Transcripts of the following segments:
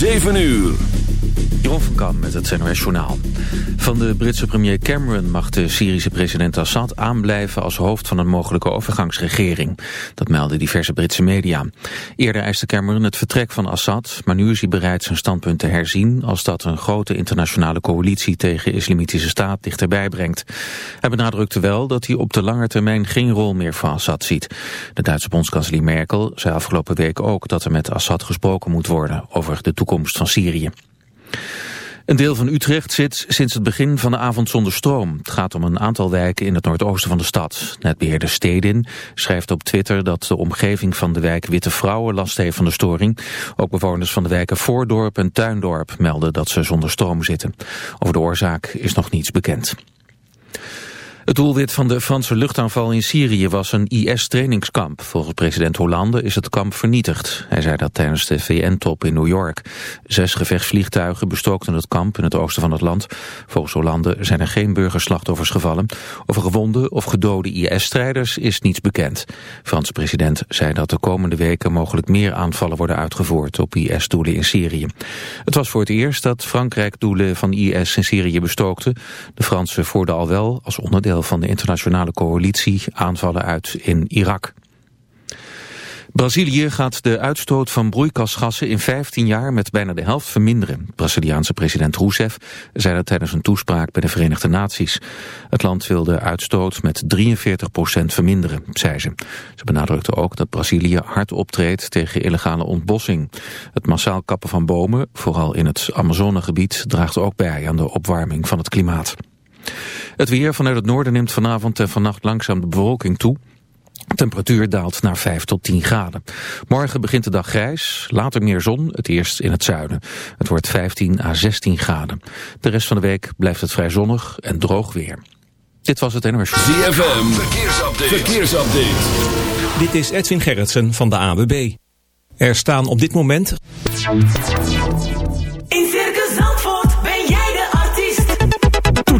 7 uur. Met het NOS Journaal. Van de Britse premier Cameron mag de Syrische president Assad aanblijven als hoofd van een mogelijke overgangsregering. Dat melden diverse Britse media. Eerder eiste Cameron het vertrek van Assad, maar nu is hij bereid zijn standpunt te herzien als dat een grote internationale coalitie tegen islamitische staat dichterbij brengt. Hij benadrukte wel dat hij op de lange termijn geen rol meer voor Assad ziet. De Duitse bondskanselier Merkel zei afgelopen week ook dat er met Assad gesproken moet worden over de toekomst van Syrië. Een deel van Utrecht zit sinds het begin van de avond zonder stroom. Het gaat om een aantal wijken in het noordoosten van de stad. Netbeheerder Stedin schrijft op Twitter dat de omgeving van de wijk Witte Vrouwen last heeft van de storing. Ook bewoners van de wijken Voordorp en Tuindorp melden dat ze zonder stroom zitten. Over de oorzaak is nog niets bekend. Het doelwit van de Franse luchtaanval in Syrië was een IS-trainingskamp. Volgens president Hollande is het kamp vernietigd. Hij zei dat tijdens de VN-top in New York. Zes gevechtsvliegtuigen bestookten het kamp in het oosten van het land. Volgens Hollande zijn er geen burgerslachtoffers gevallen. Over gewonden of gedode IS-strijders is niets bekend. Franse president zei dat de komende weken mogelijk meer aanvallen worden uitgevoerd op IS-doelen in Syrië. Het was voor het eerst dat Frankrijk doelen van IS in Syrië bestookte. De Fransen voerden al wel als onderdeel van de internationale coalitie aanvallen uit in Irak. Brazilië gaat de uitstoot van broeikasgassen in 15 jaar met bijna de helft verminderen. Braziliaanse president Rousseff zei dat tijdens een toespraak bij de Verenigde Naties. Het land wil de uitstoot met 43% verminderen, zei ze. Ze benadrukte ook dat Brazilië hard optreedt tegen illegale ontbossing. Het massaal kappen van bomen, vooral in het Amazonegebied, draagt ook bij aan de opwarming van het klimaat. Het weer vanuit het noorden neemt vanavond en vannacht langzaam de bewolking toe. Temperatuur daalt naar 5 tot 10 graden. Morgen begint de dag grijs, later meer zon, het eerst in het zuiden. Het wordt 15 à 16 graden. De rest van de week blijft het vrij zonnig en droog weer. Dit was het NOS. ZFM, verkeersupdate. verkeersupdate. Dit is Edwin Gerritsen van de AWB. Er staan op dit moment...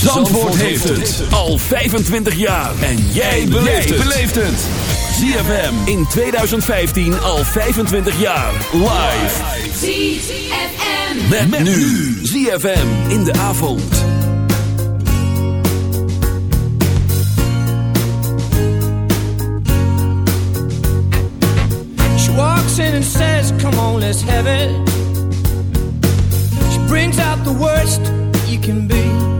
Zandvoort, heeft het al 25 jaar. En jij beleeft het. ZFM in 2015 al 25 jaar. Live. ZFM. Met, met nu. ZFM in de avond. She walks in and says, come on, let's have it. She brings out the worst you can be.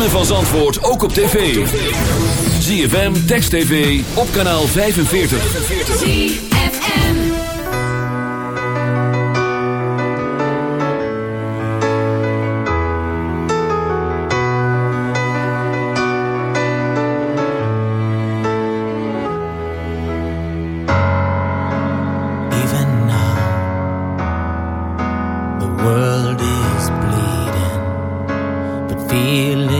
ritme van Zandvoort ook op tv. ZFM, Text TV, op kanaal 45. ZFM Even now, the world is bleeding, but feeling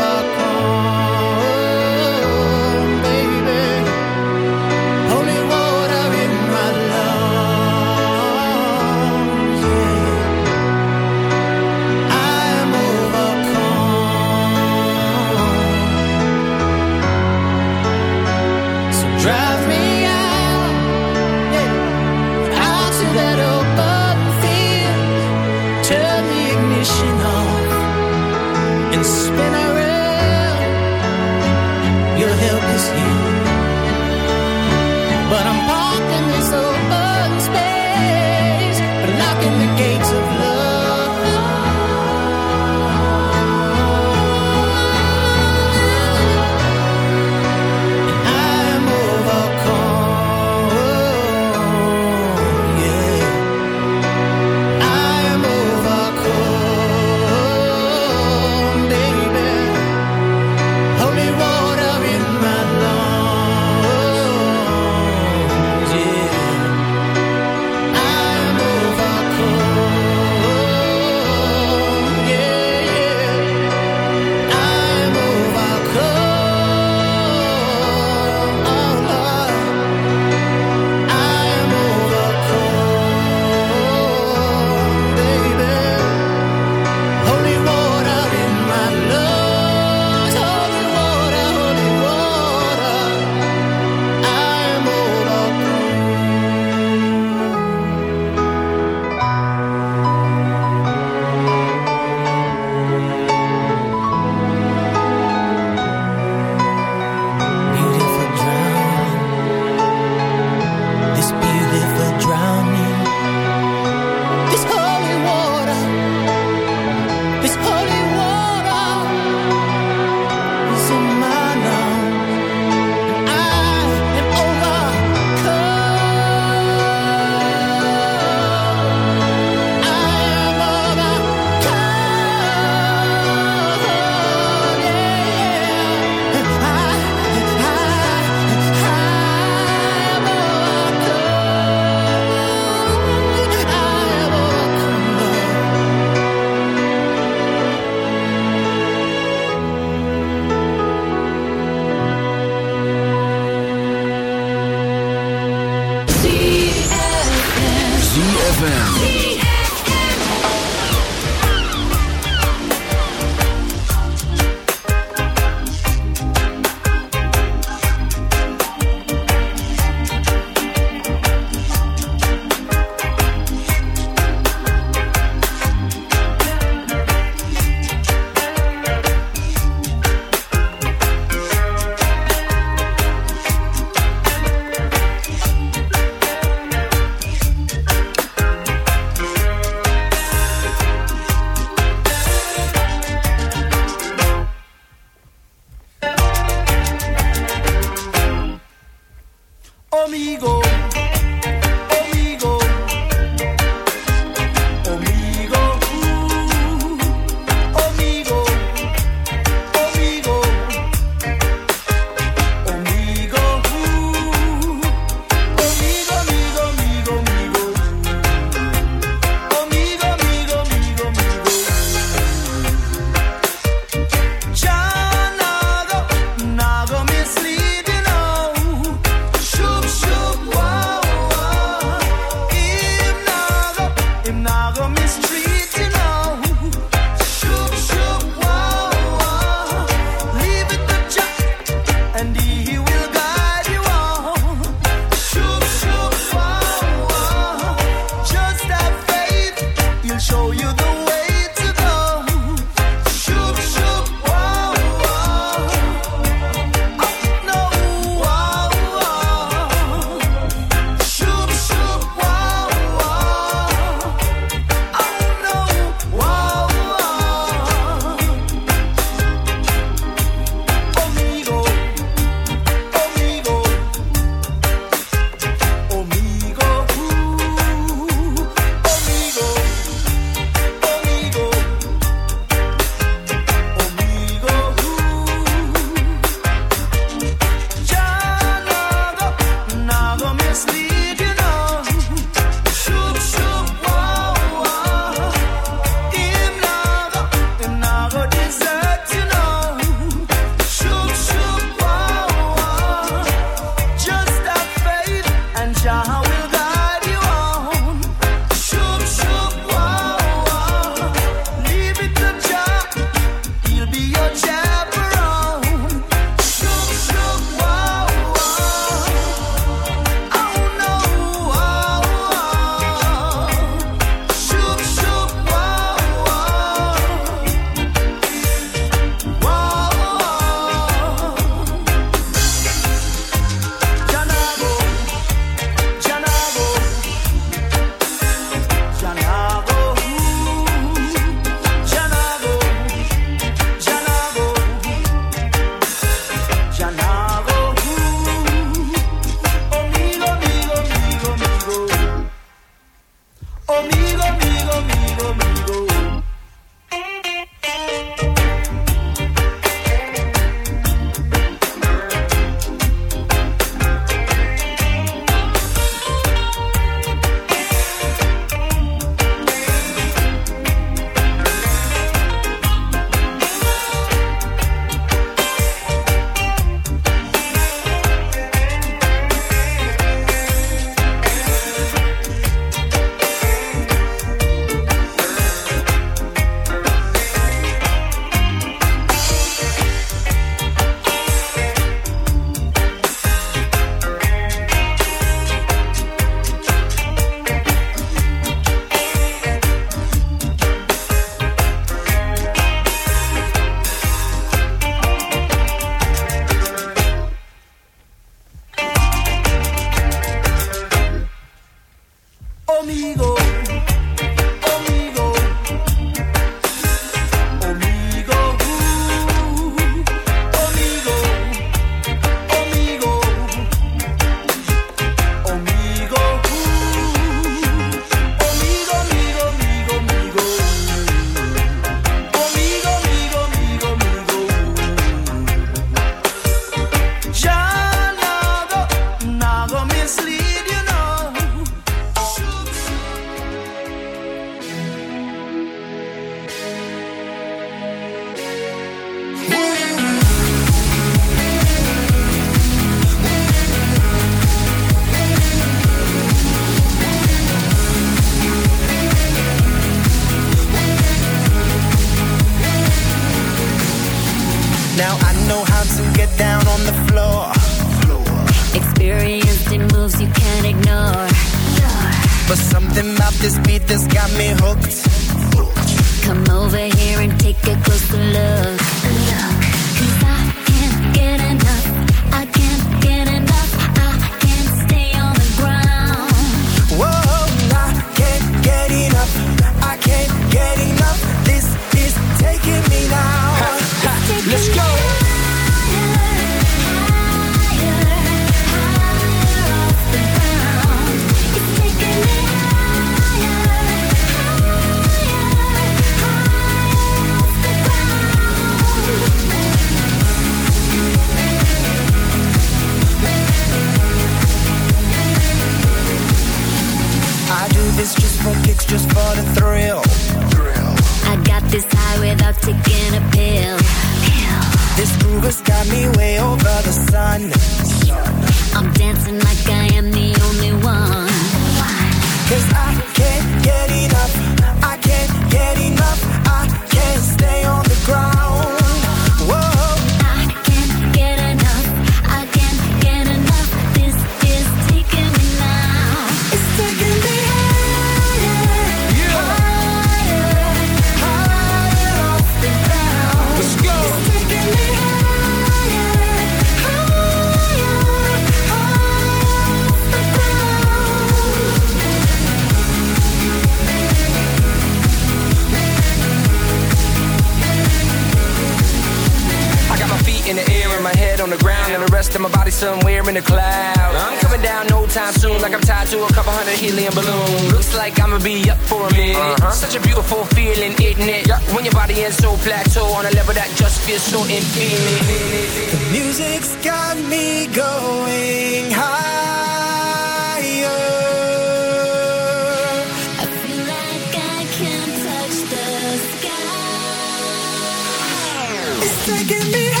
give me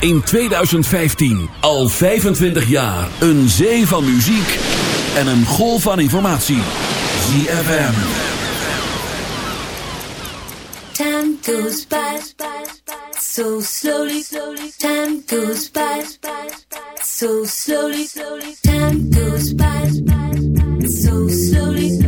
in 2015. Al 25 jaar. Een zee van muziek en een golf van informatie. ZFM. Time goes by. So slowly. Time goes by. So slowly. Time goes by. So slowly.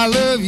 I love you.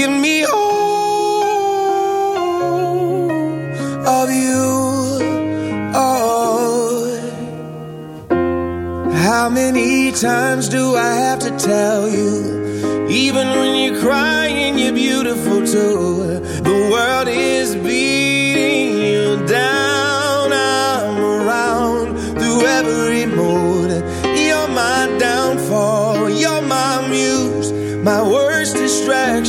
give me all of you. Oh, how many times do I have to tell you? Even when you're crying, you're beautiful too. The world is beating you down. I'm around through every.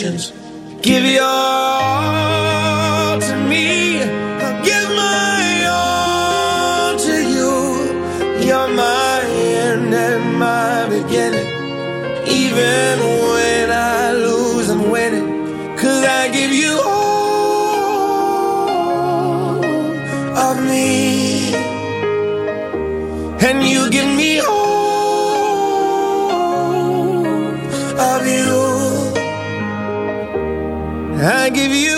Give your all. give you